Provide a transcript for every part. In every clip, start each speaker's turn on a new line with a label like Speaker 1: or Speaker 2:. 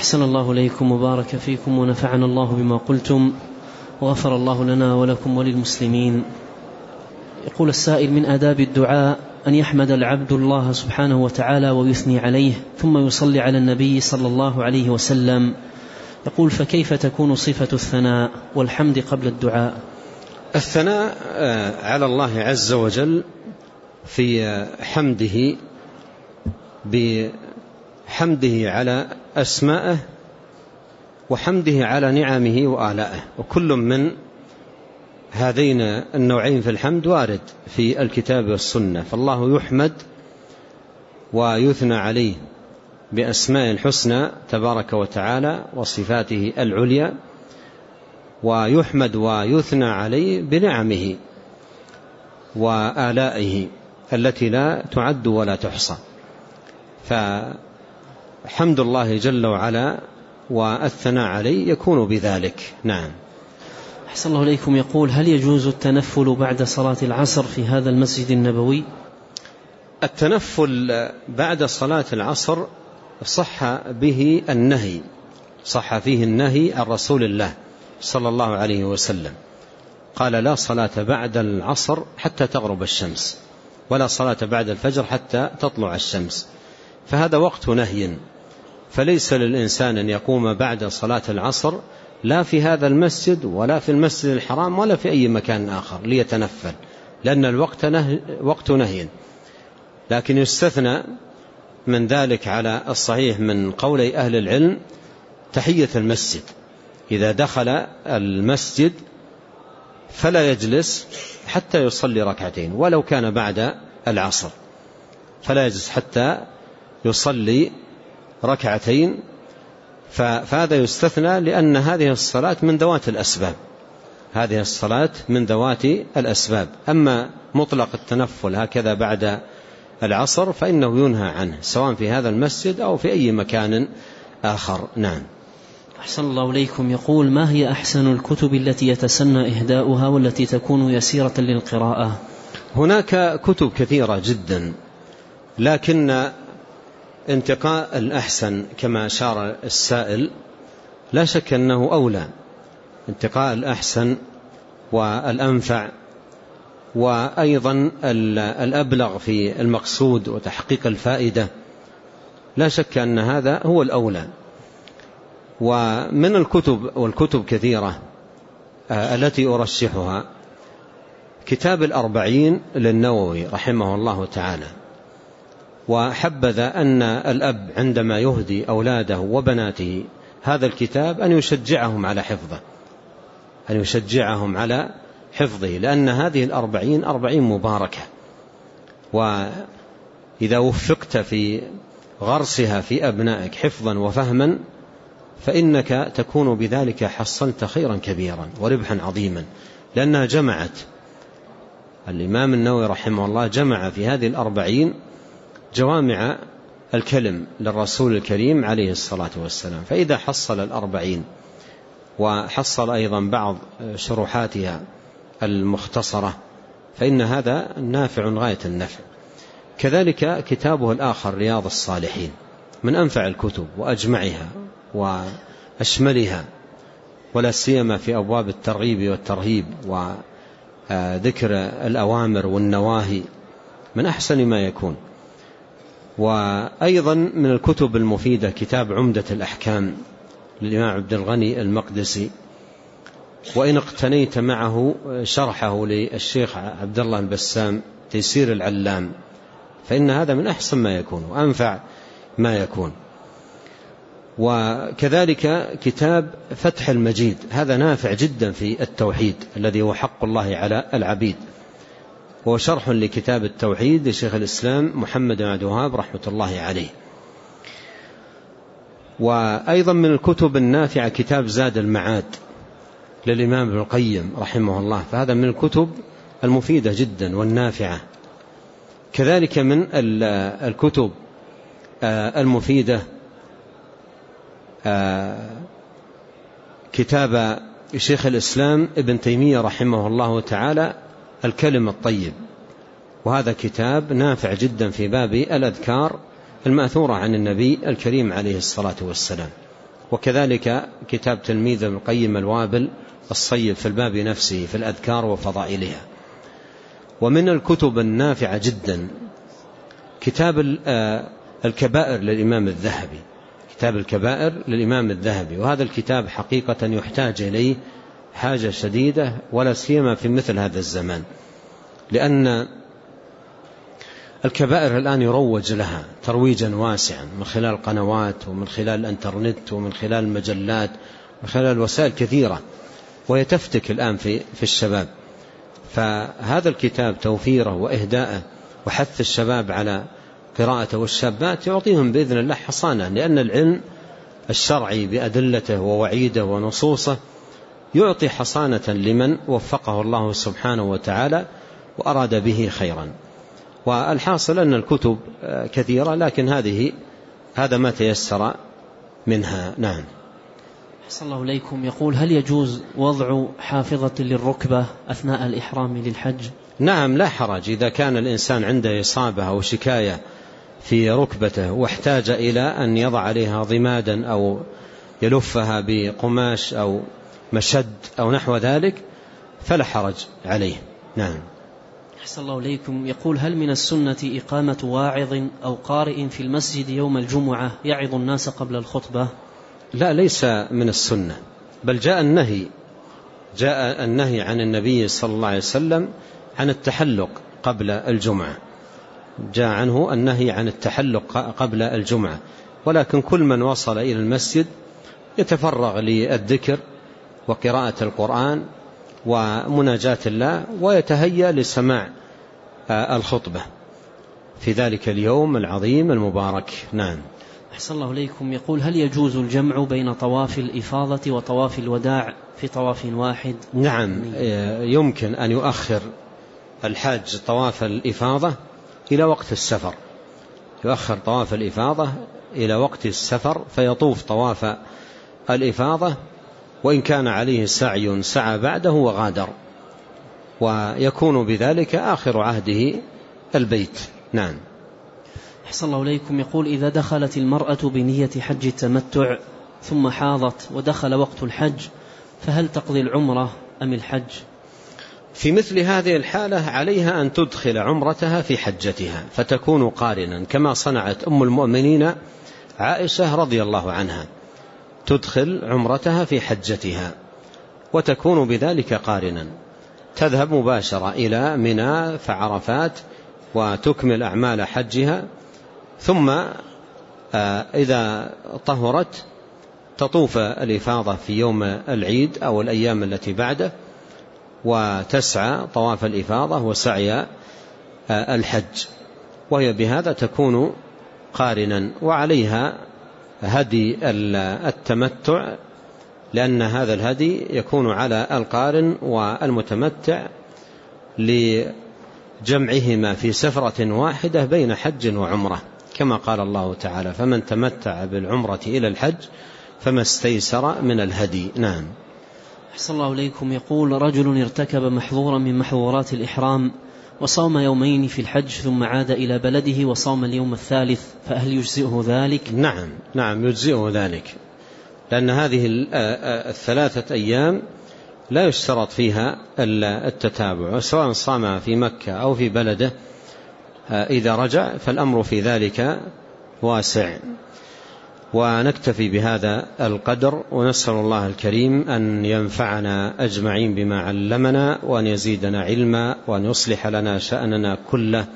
Speaker 1: أحسن الله إليكم وبارك فيكم ونفعنا الله بما قلتم وغفر الله لنا ولكم وللمسلمين. يقول السائل من آداب الدعاء أن يحمد العبد الله سبحانه وتعالى ويثني عليه ثم يصلي على النبي صلى الله عليه وسلم. يقول فكيف تكون صفة الثناء والحمد قبل الدعاء؟
Speaker 2: الثناء على الله عز وجل في حمده بحمده على أسمائه وحمده على نعمه وآلائه. وكل من هذين النوعين في الحمد وارد في الكتاب والسنة. فالله يحمد ويثنى عليه بأسماء الحسنى تبارك وتعالى وصفاته العليا ويحمد ويثنى عليه بنعمه وآلائه التي لا تعد ولا تحصى. فحمد الله جل وعلا والثناء عليه يكون بذلك. نعم.
Speaker 1: أحسن الله إليكم. يقول هل يجوز التنفل بعد صلاة العصر في هذا المسجد النبوي؟
Speaker 2: التنفل بعد صلاة العصر صح به النهي صح فيه النهي عن رسول الله صلى الله عليه وسلم. قال لا صلاة بعد العصر حتى تغرب الشمس ولا صلاة بعد الفجر حتى تطلع الشمس. فهذا وقت نهي. فليس للإنسان أن يقوم بعد صلاة العصر لا في هذا المسجد ولا في المسجد الحرام ولا في أي مكان آخر ليتنفل لأن الوقت نهي وقت نهي. لكن يستثنى من ذلك على الصحيح من قولي أهل العلم تحية المسجد. إذا دخل المسجد فلا يجلس حتى يصلي ركعتين ولو كان بعد العصر. فلا يجلس حتى يصلي ركعتين فهذا يستثنى لأن هذه الصلاة من ذوات الأسباب. هذه الصلاة من ذوات الأسباب. أما مطلق التنفل هكذا بعد العصر فإنه ينهى عنه سواء في هذا المسجد أو في أي مكان آخر. نعم.
Speaker 1: أحسن الله إليكم. يقول ما هي أحسن الكتب التي يتسنى إهداؤها والتي تكون يسيرة للقراءة؟
Speaker 2: هناك كتب كثيرة جدا لكن انتقاء الأحسن كما أشار السائل لا شك أنه أولى. انتقاء الأحسن والأنفع وأيضا الأبلغ في المقصود وتحقيق الفائدة لا شك أن هذا هو الأولى. ومن الكتب والكتب كثيرة آه، التي أرشحها كتاب الأربعين للنووي رحمه الله تعالى. وحبذا أن الأب عندما يهدي أولاده وبناته هذا الكتاب أن يشجعهم على حفظه أن يشجعهم على حفظه لأن هذه الأربعين أربعين مباركة. وإذا وفقت في غرسها في أبنائك حفظا وفهما فإنك تكون بذلك حصلت خيرا كبيرا وربحا عظيما. لأنها جمعت. الإمام النووي رحمه الله جمع في هذه الأربعين جوامع الكلم للرسول الكريم عليه الصلاة والسلام. فإذا حصل الأربعين وحصل أيضا بعض شروحاتها المختصرة فإن هذا نافع غاية النفع. كذلك كتابه الآخر رياض الصالحين من أنفع الكتب وأجمعها وأشملها ولا سيما في أبواب الترغيب والترهيب وذكر الأوامر والنواهي من أحسن ما يكون. وأيضا من الكتب المفيدة كتاب عمدة الأحكام للإمام عبد الغني المقدسي. وإن اقتنيت معه شرحه للشيخ عبد الله البسام تيسير العلام. فإن هذا من أحسن ما يكون وأنفع ما يكون. وكذلك كتاب فتح المجيد هذا نافع جدا في التوحيد الذي هو حق الله على العبيد. وهو شرح لكتاب التوحيد لشيخ الإسلام محمد بن عبد الوهاب رحمة الله عليه. وأيضا من الكتب النافعة كتاب زاد المعاد للإمام ابن القيم رحمه الله. فهذا من الكتب المفيدة جدا والنافعة. كذلك من الكتب آه، المفيدة آه، كتاب شيخ الإسلام ابن تيمية رحمه الله تعالى الكلم الطيب. وهذا كتاب نافع جدا في باب الأذكار المأثورة عن النبي الكريم عليه الصلاة والسلام. وكذلك كتاب تلميذ القيم الوابل الصيب في الباب نفسه في الأذكار وفضائلها. ومن الكتب النافعة جدا كتاب الكبائر للإمام الذهبي. كتاب الكبائر للإمام الذهبي. وهذا الكتاب حقيقة يحتاج إليه حاجة شديدة ولا سيما في مثل هذا الزمان لأن الكبائر الآن يروج لها ترويجا واسعا من خلال القنوات ومن خلال الانترنت ومن خلال المجلات ومن خلال وسائل كثيرة وهي تفتك الآن في, في الشباب. فهذا الكتاب توفيره وإهداءه وحث الشباب على قراءته والشابات يعطيهم بإذن الله حصانة لأن العلم الشرعي بأدلته ووعيده ونصوصه يعطي حصانة لمن وفقه الله سبحانه وتعالى وأراد به خيرا. والحاصل أن الكتب كثيرة لكن هذه هذا ما تيسر منها. نعم.
Speaker 1: صلى الله إليكم. يقول هل يجوز وضع حافظة للركبة أثناء الإحرام للحج؟
Speaker 2: نعم لا حرج. إذا كان الإنسان عنده إصابة أو شكاية في ركبته واحتاج إلى أن يضع عليها ضمادا أو يلفها بقماش أو مشد أو نحو ذلك فلا حرج عليه. نعم.
Speaker 1: أحسن الله إليكم. يقول هل من السنة إقامة واعظ أو قارئ في المسجد يوم الجمعة يعظ الناس قبل الخطبة؟
Speaker 2: لا ليس من السنة بل جاء النهي جاء النهي عن النبي صلى الله عليه وسلم عن التحلق قبل الجمعة. جاء عنه النهي عن التحلق قبل الجمعة ولكن كل من وصل إلى المسجد يتفرغ للذكر وقراءة القرآن ومناجاة الله ويتهيأ لسماع الخطبة. في ذلك اليوم العظيم المبارك. نعم.
Speaker 1: أحسن الله إليكم. يقول هل يجوز الجمع بين طواف الإفاضة وطواف الوداع في طواف واحد؟
Speaker 2: نعم يمكن أن يؤخر الحاج طواف الإفاضة إلى وقت السفر. يؤخر طواف الإفاضة إلى وقت السفر فيطوف طواف الإفاضة وإن كان عليه سعي سعى بعده وغادر. ويكون بذلك آخر عهده البيت. نعم.
Speaker 1: أحسن الله إليكم. يقول إذا دخلت المرأة بنية حج التمتع ثم حاضت ودخل وقت الحج فهل تقضي العمرة أم الحج؟
Speaker 2: في مثل هذه الحالة عليها أن تدخل عمرتها في حجتها فتكون قارنا كما صنعت أم المؤمنين عائشة رضي الله عنها. تدخل عمرتها في حجتها وتكون بذلك قارنا. تذهب مباشرة إلى منى فعرفات وتكمل أعمال حجها ثم إذا طهرت تطوف الإفاضة في يوم العيد أو الأيام التي بعده وتسعى طواف الإفاضة وسعي الحج. وهي بهذا تكون قارنا وعليها هدي التمتع لأن هذا الهدي يكون على القارن والمتمتع لجمعهما في سفرة واحدة بين حج وعمرة. كما قال الله تعالى فمن تمتع بالعمرة إلى الحج فما استيسر من الهدي. نعم.
Speaker 1: أحسن الله إليكم. يقول رجل ارتكب محظورا من محظورات الإحرام وصوم يومين في الحج ثم عاد إلى بلده وصوم اليوم الثالث فهل يجزئه ذلك؟
Speaker 2: نعم نعم يجزئه ذلك. لأن هذه الثلاثة أيام لا يشترط فيها التتابع سواء صام في مكة أو في بلده. إذا رجع فالأمر في ذلك واسع. ونكتفي بهذا القدر ونسأل الله الكريم أن ينفعنا أجمعين بما علمنا وأن يزيدنا علما وأن يصلح لنا شأننا كله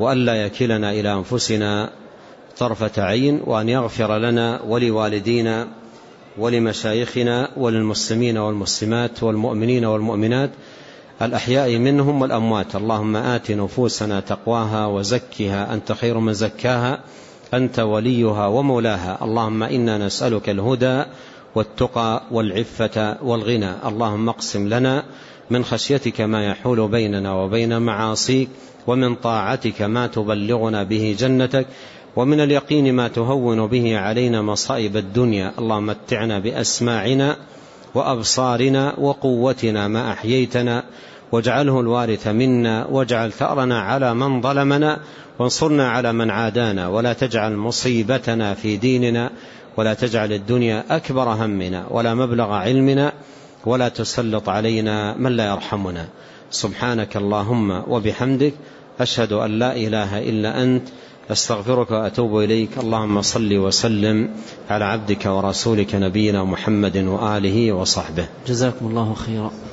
Speaker 2: وأن لا يكلنا إلى أنفسنا طرفة عين وأن يغفر لنا ولوالدينا ولمشايخنا وللمسلمين والمسلمات والمؤمنين والمؤمنات الأحياء منهم والأموات. اللهم آت نفوسنا تقواها وزكها. أنت خير من زكاها. أنت وليها ومولاها. اللهم إنا نسألك الهدى والتقى والعفة والغنى. اللهم اقسم لنا من خشيتك ما يحول بيننا وبين معاصيك ومن طاعتك ما تبلغنا به جنتك ومن اليقين ما تهون به علينا مصائب الدنيا. اللهم متعنا بأسماعنا وأبصارنا وقوتنا ما أحييتنا واجعله الوارث منا واجعل ثأرنا على من ظلمنا وانصرنا على من عادانا ولا تجعل مصيبتنا في ديننا ولا تجعل الدنيا أكبر همنا ولا مبلغ علمنا ولا تسلط علينا من لا يرحمنا. سبحانك اللهم وبحمدك أشهد أن لا إله إلا أنت أستغفرك وأتوب إليك. اللهم صل وسلم على عبدك ورسولك نبينا محمد وآله وصحبه.
Speaker 1: جزاكم الله خيرا.